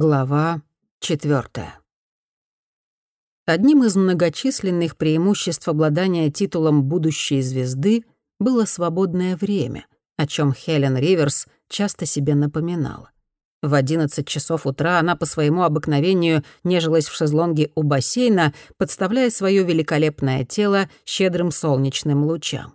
Глава четвертая. Одним из многочисленных преимуществ обладания титулом будущей звезды было свободное время, о чем Хелен Риверс часто себе напоминала. В 11 часов утра она по своему обыкновению нежилась в шезлонге у бассейна, подставляя свое великолепное тело щедрым солнечным лучам.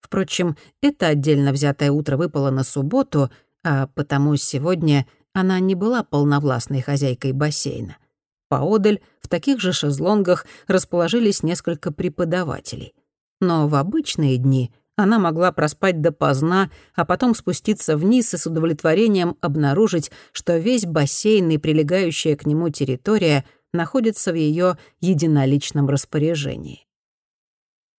Впрочем, это отдельно взятое утро выпало на субботу, а потому сегодня — она не была полновластной хозяйкой бассейна. Поодаль, в таких же шезлонгах, расположились несколько преподавателей. Но в обычные дни она могла проспать допоздна, а потом спуститься вниз и с удовлетворением обнаружить, что весь бассейн и прилегающая к нему территория находятся в ее единоличном распоряжении.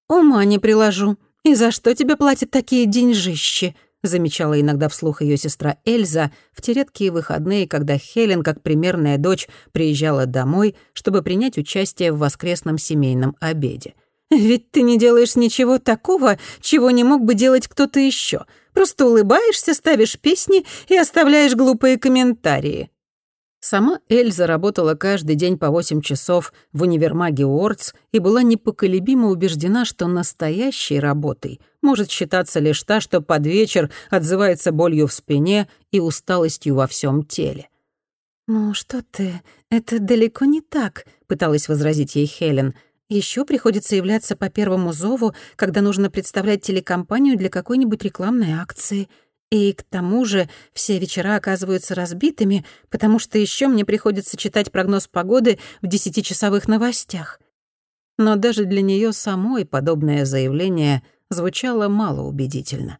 «Ума не приложу. И за что тебе платят такие деньжищи?» Замечала иногда вслух ее сестра Эльза в те редкие выходные, когда Хелен, как примерная дочь, приезжала домой, чтобы принять участие в воскресном семейном обеде. «Ведь ты не делаешь ничего такого, чего не мог бы делать кто-то еще. Просто улыбаешься, ставишь песни и оставляешь глупые комментарии». Сама Эльза работала каждый день по 8 часов в универмаге Уордс и была непоколебимо убеждена, что настоящей работой может считаться лишь та, что под вечер отзывается болью в спине и усталостью во всем теле. «Ну что ты, это далеко не так», — пыталась возразить ей Хелен. Еще приходится являться по первому зову, когда нужно представлять телекомпанию для какой-нибудь рекламной акции. И к тому же все вечера оказываются разбитыми, потому что еще мне приходится читать прогноз погоды в десятичасовых новостях. Но даже для нее самой подобное заявление звучало малоубедительно.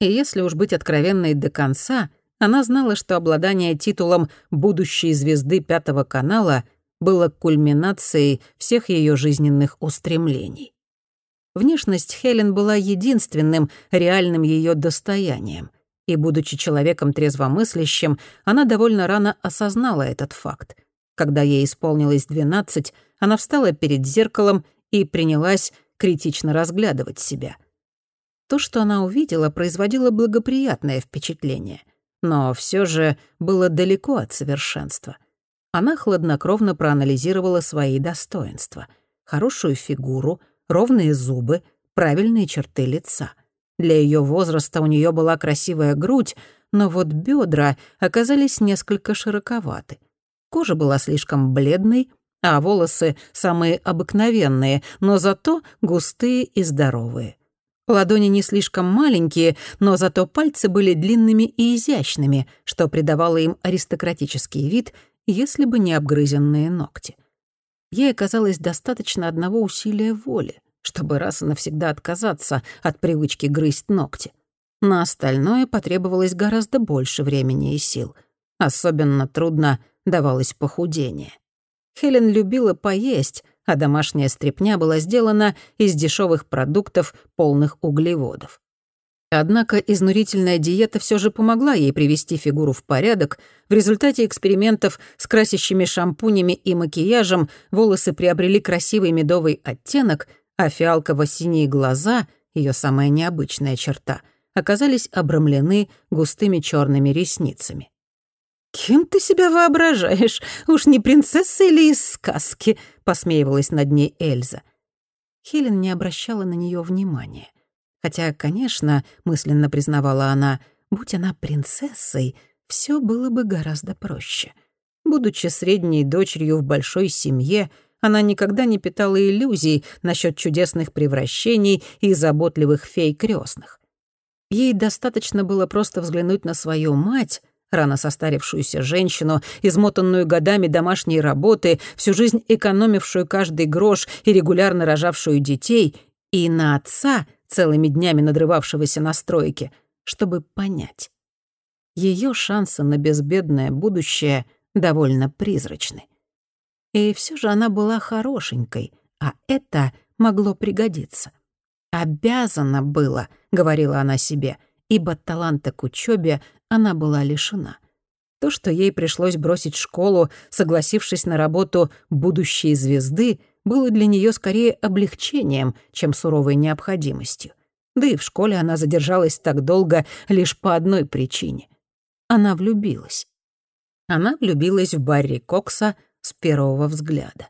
И если уж быть откровенной до конца, она знала, что обладание титулом будущей звезды Пятого канала было кульминацией всех ее жизненных устремлений. Внешность Хелен была единственным реальным ее достоянием — и, будучи человеком трезвомыслящим, она довольно рано осознала этот факт. Когда ей исполнилось 12, она встала перед зеркалом и принялась критично разглядывать себя. То, что она увидела, производило благоприятное впечатление, но все же было далеко от совершенства. Она хладнокровно проанализировала свои достоинства. Хорошую фигуру, ровные зубы, правильные черты лица — для ее возраста у нее была красивая грудь, но вот бедра оказались несколько широковаты. Кожа была слишком бледной, а волосы самые обыкновенные, но зато густые и здоровые. Ладони не слишком маленькие, но зато пальцы были длинными и изящными, что придавало им аристократический вид, если бы не обгрызенные ногти. Ей оказалось достаточно одного усилия воли чтобы раз и навсегда отказаться от привычки грызть ногти. На остальное потребовалось гораздо больше времени и сил. Особенно трудно давалось похудение. Хелен любила поесть, а домашняя стряпня была сделана из дешевых продуктов, полных углеводов. Однако изнурительная диета все же помогла ей привести фигуру в порядок. В результате экспериментов с красящими шампунями и макияжем волосы приобрели красивый медовый оттенок, а фиалково-синие глаза, ее самая необычная черта, оказались обрамлены густыми черными ресницами. «Кем ты себя воображаешь? Уж не принцесса или из сказки?» — посмеивалась над ней Эльза. Хелен не обращала на нее внимания. Хотя, конечно, мысленно признавала она, будь она принцессой, все было бы гораздо проще. Будучи средней дочерью в большой семье — она никогда не питала иллюзий насчет чудесных превращений и заботливых фей крестных. Ей достаточно было просто взглянуть на свою мать, рано состарившуюся женщину, измотанную годами домашней работы, всю жизнь экономившую каждый грош и регулярно рожавшую детей, и на отца, целыми днями надрывавшегося на стройке, чтобы понять. Ее шансы на безбедное будущее довольно призрачны. И все же она была хорошенькой, а это могло пригодиться. «Обязана было», — говорила она себе, ибо таланта к учебе она была лишена. То, что ей пришлось бросить школу, согласившись на работу будущей звезды, было для нее скорее облегчением, чем суровой необходимостью. Да и в школе она задержалась так долго лишь по одной причине. Она влюбилась. Она влюбилась в Барри Кокса с первого взгляда.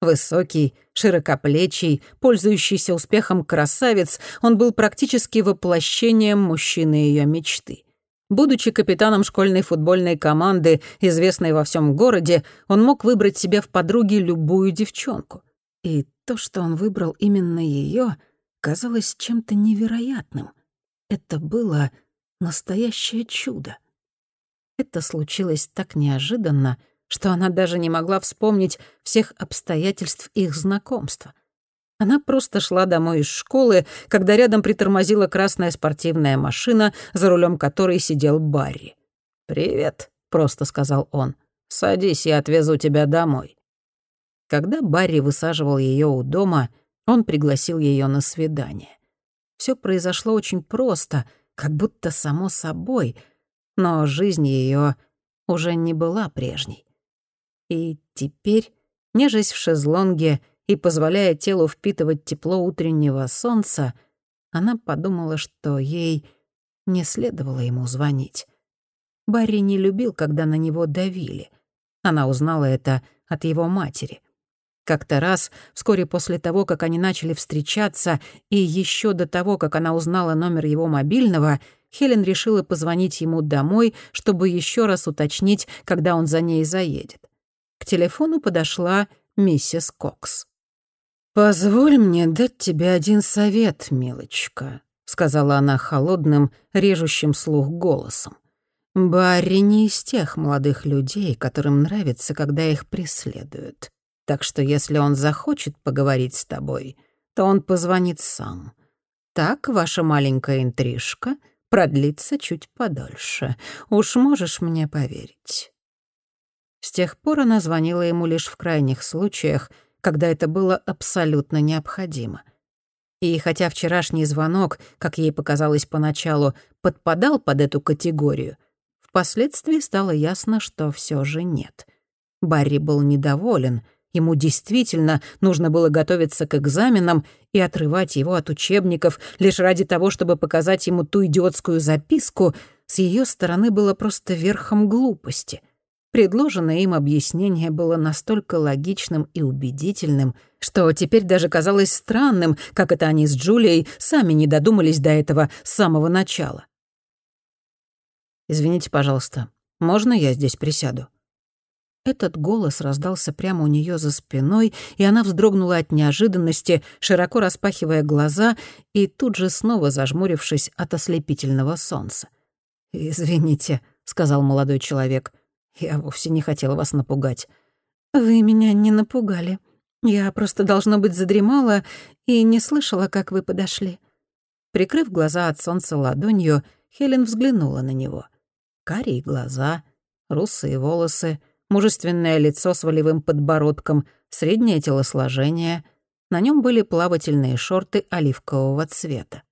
Высокий, широкоплечий, пользующийся успехом красавец, он был практически воплощением мужчины ее мечты. Будучи капитаном школьной футбольной команды, известной во всем городе, он мог выбрать себе в подруги любую девчонку. И то, что он выбрал именно ее, казалось чем-то невероятным. Это было настоящее чудо. Это случилось так неожиданно, что она даже не могла вспомнить всех обстоятельств их знакомства. Она просто шла домой из школы, когда рядом притормозила красная спортивная машина, за рулем которой сидел Барри. «Привет», — просто сказал он. «Садись, я отвезу тебя домой». Когда Барри высаживал ее у дома, он пригласил ее на свидание. Все произошло очень просто, как будто само собой, но жизнь ее уже не была прежней. И теперь, нежесть в шезлонге и позволяя телу впитывать тепло утреннего солнца, она подумала, что ей не следовало ему звонить. Барри не любил, когда на него давили. Она узнала это от его матери. Как-то раз, вскоре после того, как они начали встречаться, и еще до того, как она узнала номер его мобильного, Хелен решила позвонить ему домой, чтобы еще раз уточнить, когда он за ней заедет. Телефону подошла миссис Кокс. «Позволь мне дать тебе один совет, милочка», — сказала она холодным, режущим слух голосом. «Барри не из тех молодых людей, которым нравится, когда их преследуют. Так что если он захочет поговорить с тобой, то он позвонит сам. Так ваша маленькая интрижка продлится чуть подольше. Уж можешь мне поверить». С тех пор она звонила ему лишь в крайних случаях, когда это было абсолютно необходимо. И хотя вчерашний звонок, как ей показалось поначалу, подпадал под эту категорию, впоследствии стало ясно, что все же нет. Барри был недоволен — Ему действительно нужно было готовиться к экзаменам и отрывать его от учебников лишь ради того, чтобы показать ему ту идиотскую записку, с ее стороны было просто верхом глупости. Предложенное им объяснение было настолько логичным и убедительным, что теперь даже казалось странным, как это они с Джулией сами не додумались до этого с самого начала. «Извините, пожалуйста, можно я здесь присяду?» Этот голос раздался прямо у нее за спиной, и она вздрогнула от неожиданности, широко распахивая глаза и тут же снова зажмурившись от ослепительного солнца. «Извините», — сказал молодой человек, — «я вовсе не хотела вас напугать». «Вы меня не напугали. Я просто, должно быть, задремала и не слышала, как вы подошли». Прикрыв глаза от солнца ладонью, Хелен взглянула на него. Карие глаза, русые волосы — мужественное лицо с волевым подбородком, среднее телосложение. На нем были плавательные шорты оливкового цвета.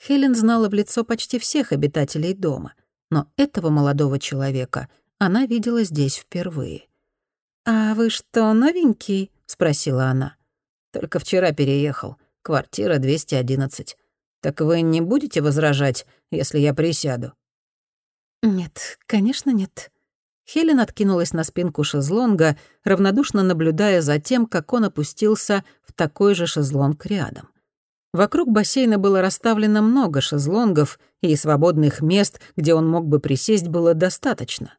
Хелен знала в лицо почти всех обитателей дома, но этого молодого человека она видела здесь впервые. «А вы что, новенький?» — спросила она. «Только вчера переехал. Квартира 211. Так вы не будете возражать, если я присяду?» «Нет, конечно, нет», Хелен откинулась на спинку шезлонга, равнодушно наблюдая за тем, как он опустился в такой же шезлонг рядом. Вокруг бассейна было расставлено много шезлонгов, и свободных мест, где он мог бы присесть, было достаточно.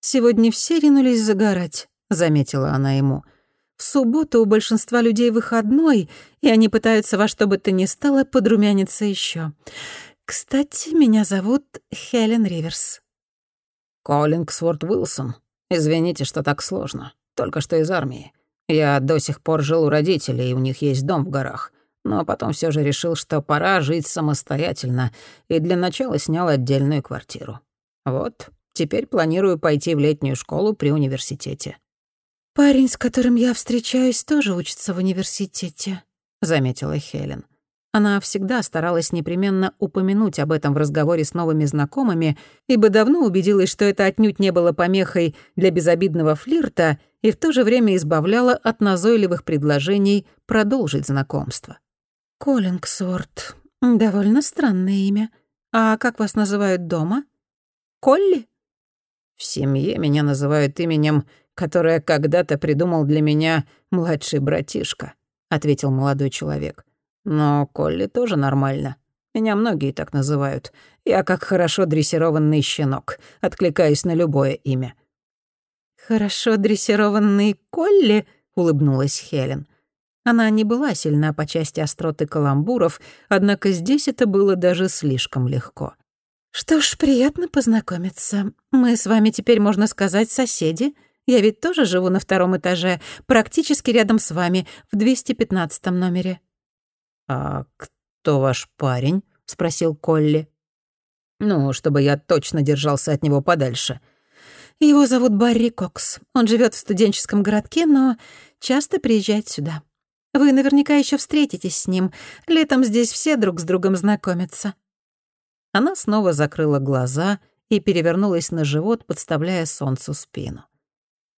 «Сегодня все ринулись загорать», — заметила она ему. «В субботу у большинства людей выходной, и они пытаются во что бы то ни стало подрумяниться еще. Кстати, меня зовут Хелен Риверс». «Коллингсворт Уилсон. Извините, что так сложно. Только что из армии. Я до сих пор жил у родителей, и у них есть дом в горах. Но потом все же решил, что пора жить самостоятельно, и для начала снял отдельную квартиру. Вот, теперь планирую пойти в летнюю школу при университете». «Парень, с которым я встречаюсь, тоже учится в университете», — заметила Хелен. Она всегда старалась непременно упомянуть об этом в разговоре с новыми знакомыми, ибо давно убедилась, что это отнюдь не было помехой для безобидного флирта и в то же время избавляло от назойливых предложений продолжить знакомство. «Коллингсворт. Довольно странное имя. А как вас называют дома? Колли?» В семье меня называют именем, которое когда-то придумал для меня младший братишка», — ответил молодой человек. «Но Колли тоже нормально. Меня многие так называют. Я как хорошо дрессированный щенок, откликаюсь на любое имя». «Хорошо дрессированный Колли?» — улыбнулась Хелен. Она не была сильна по части остроты каламбуров, однако здесь это было даже слишком легко. «Что ж, приятно познакомиться. Мы с вами теперь, можно сказать, соседи. Я ведь тоже живу на втором этаже, практически рядом с вами, в 215 номере». «А кто ваш парень?» — спросил Колли. «Ну, чтобы я точно держался от него подальше». «Его зовут Барри Кокс. Он живет в студенческом городке, но часто приезжает сюда. Вы наверняка еще встретитесь с ним. Летом здесь все друг с другом знакомятся». Она снова закрыла глаза и перевернулась на живот, подставляя солнцу спину.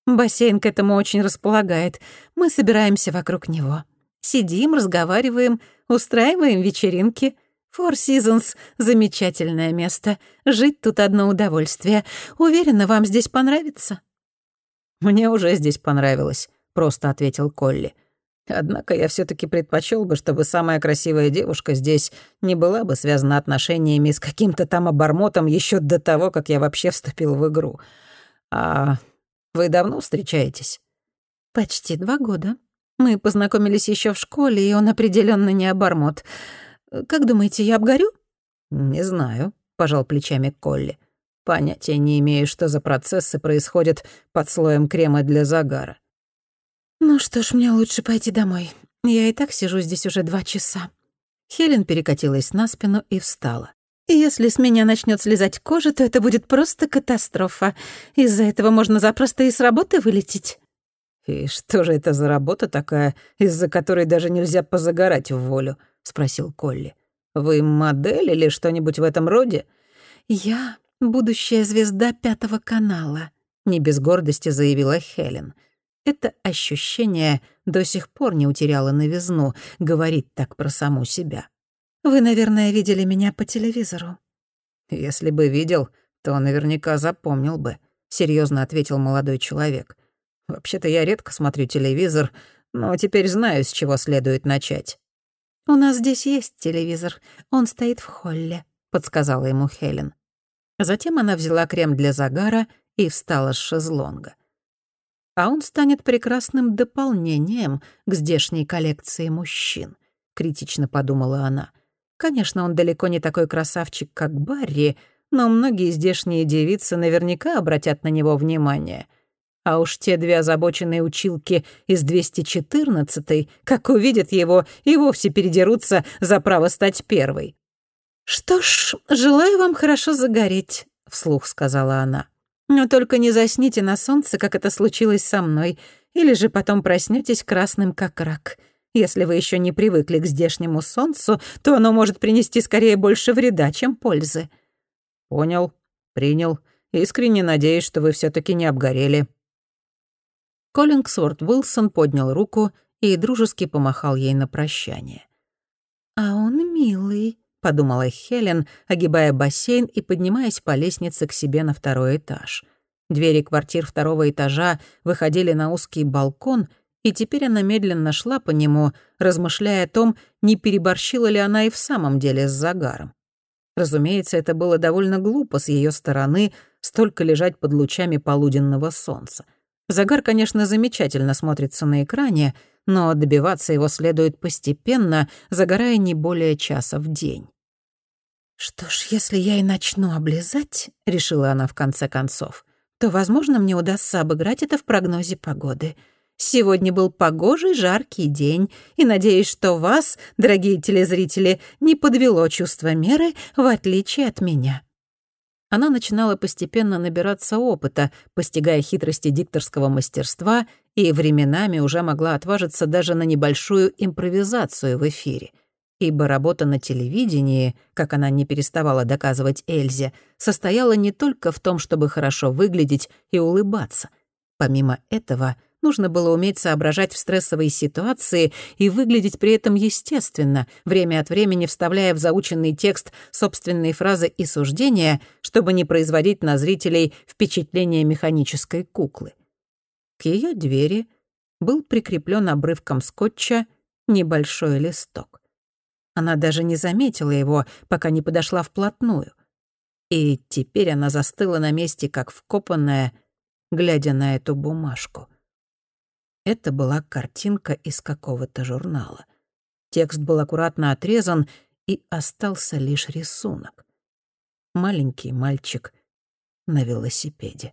«Бассейн к этому очень располагает. Мы собираемся вокруг него. Сидим, разговариваем, устраиваем вечеринки. Four Seasons — замечательное место. Жить тут одно удовольствие. Уверена, вам здесь понравится». «Мне уже здесь понравилось», — просто ответил Колли. Однако я все таки предпочел бы, чтобы самая красивая девушка здесь не была бы связана отношениями с каким-то там обормотом еще до того, как я вообще вступил в игру. А вы давно встречаетесь? Почти два года. Мы познакомились еще в школе, и он определенно не обормот. Как думаете, я обгорю? Не знаю, пожал плечами Колли. Понятия не имею, что за процессы происходят под слоем крема для загара. «Ну что ж, мне лучше пойти домой. Я и так сижу здесь уже два часа». Хелен перекатилась на спину и встала. «Если с меня начнет слезать кожа, то это будет просто катастрофа. Из-за этого можно запросто и с работы вылететь». «И что же это за работа такая, из-за которой даже нельзя позагорать в волю?» — спросил Колли. «Вы модель или что-нибудь в этом роде?» «Я будущая звезда Пятого канала», — не без гордости заявила Хелен. — это ощущение до сих пор не утеряло новизну, говорит так про саму себя. «Вы, наверное, видели меня по телевизору». «Если бы видел, то наверняка запомнил бы», — серьезно ответил молодой человек. «Вообще-то я редко смотрю телевизор, но теперь знаю, с чего следует начать». «У нас здесь есть телевизор. Он стоит в холле», — подсказала ему Хелен. Затем она взяла крем для загара и встала с шезлонга а он станет прекрасным дополнением к здешней коллекции мужчин», — критично подумала она. «Конечно, он далеко не такой красавчик, как Барри, но многие здешние девицы наверняка обратят на него внимание. А уж те две озабоченные училки из 214-й, как увидят его, и вовсе передерутся за право стать первой». «Что ж, желаю вам хорошо загореть», — вслух сказала она. Но только не засните на солнце, как это случилось со мной, или же потом проснётесь красным, как рак. Если вы ещё не привыкли к здешнему солнцу, то оно может принести скорее больше вреда, чем пользы». «Понял, принял. Искренне надеюсь, что вы всё-таки не обгорели». Коллингсворт Уилсон поднял руку и дружески помахал ей на прощание. «А он милый», — подумала Хелен, огибая бассейн и поднимаясь по лестнице к себе на второй этаж. Двери квартир второго этажа выходили на узкий балкон, и теперь она медленно шла по нему, размышляя о том, не переборщила ли она и в самом деле с загаром. Разумеется, это было довольно глупо с ее стороны столько лежать под лучами полуденного солнца. Загар, конечно, замечательно смотрится на экране, но добиваться его следует постепенно, загорая не более часа в день. «Что ж, если я и начну облизать», — решила она в конце концов, «то, возможно, мне удастся обыграть это в прогнозе погоды. Сегодня был погожий, жаркий день, и надеюсь, что вас, дорогие телезрители, не подвело чувство меры, в отличие от меня». Она начинала постепенно набираться опыта, постигая хитрости дикторского мастерства и временами уже могла отважиться даже на небольшую импровизацию в эфире. Ибо работа на телевидении, как она не переставала доказывать Эльзе, состояла не только в том, чтобы хорошо выглядеть и улыбаться. Помимо этого, Нужно было уметь соображать в стрессовой ситуации и выглядеть при этом естественно, время от времени вставляя в заученный текст собственные фразы и суждения, чтобы не производить на зрителей впечатление механической куклы. К ее двери был прикреплен обрывком скотча небольшой листок. Она даже не заметила его, пока не подошла вплотную. И теперь она застыла на месте, как вкопанная, глядя на эту бумажку. Это была картинка из какого-то журнала. Текст был аккуратно отрезан, и остался лишь рисунок. Маленький мальчик на велосипеде.